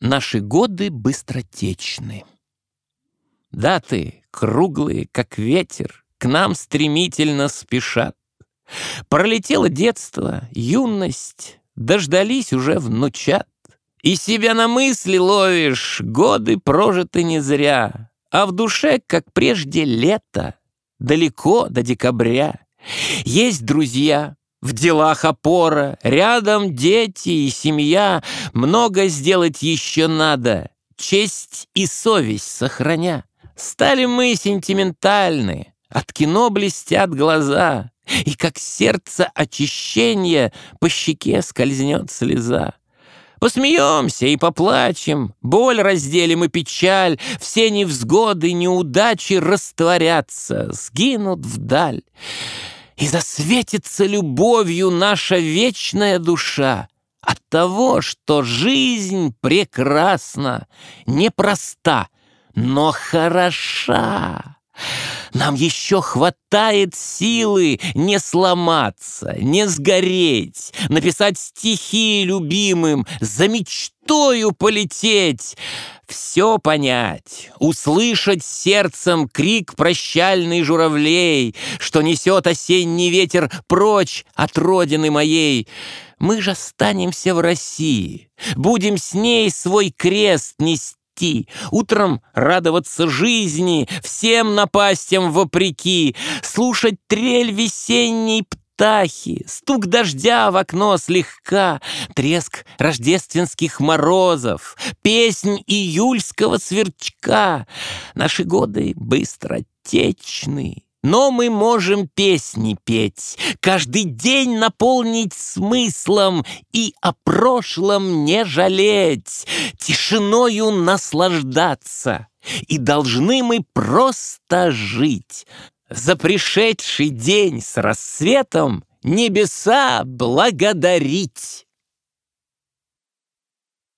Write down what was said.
Наши годы быстротечны. Даты, круглые, как ветер, к нам стремительно спешат. Пролетело детство, юность, дождались уже внучат. И себя на мысли ловишь, годы прожиты не зря, а в душе, как прежде, лето, далеко до декабря. Есть друзья, в делах опора, рядом дети и семья. Много сделать еще надо, честь и совесть сохраня. Стали мы сентиментальны, от кино блестят глаза, И как сердце очищения по щеке скользнет слеза. Посмеемся и поплачем, боль разделим и печаль, Все невзгоды, неудачи растворятся, сгинут вдаль. И засветится любовью наша вечная душа От того, что жизнь прекрасна, непроста, но хороша. Нам еще хватает силы не сломаться, не сгореть, написать стихи любимым, за мечтою полететь, все понять, услышать сердцем крик прощальный журавлей, что несет осенний ветер прочь от родины моей. Мы же останемся в России, будем с ней свой крест нести, утром радоваться жизни, всем напастям вопреки, слушать трель весенней птахи, стук дождя в окно слегка, треск рождественских морозов, песнь июльского сверчка. Наши годы быстротечны, но мы можем песни петь, каждый день наполнить смыслом и о прошлом не жалеть, тишиною наслаждаться. И должны мы просто жить. За пришедший день с рассветом небеса благодарить.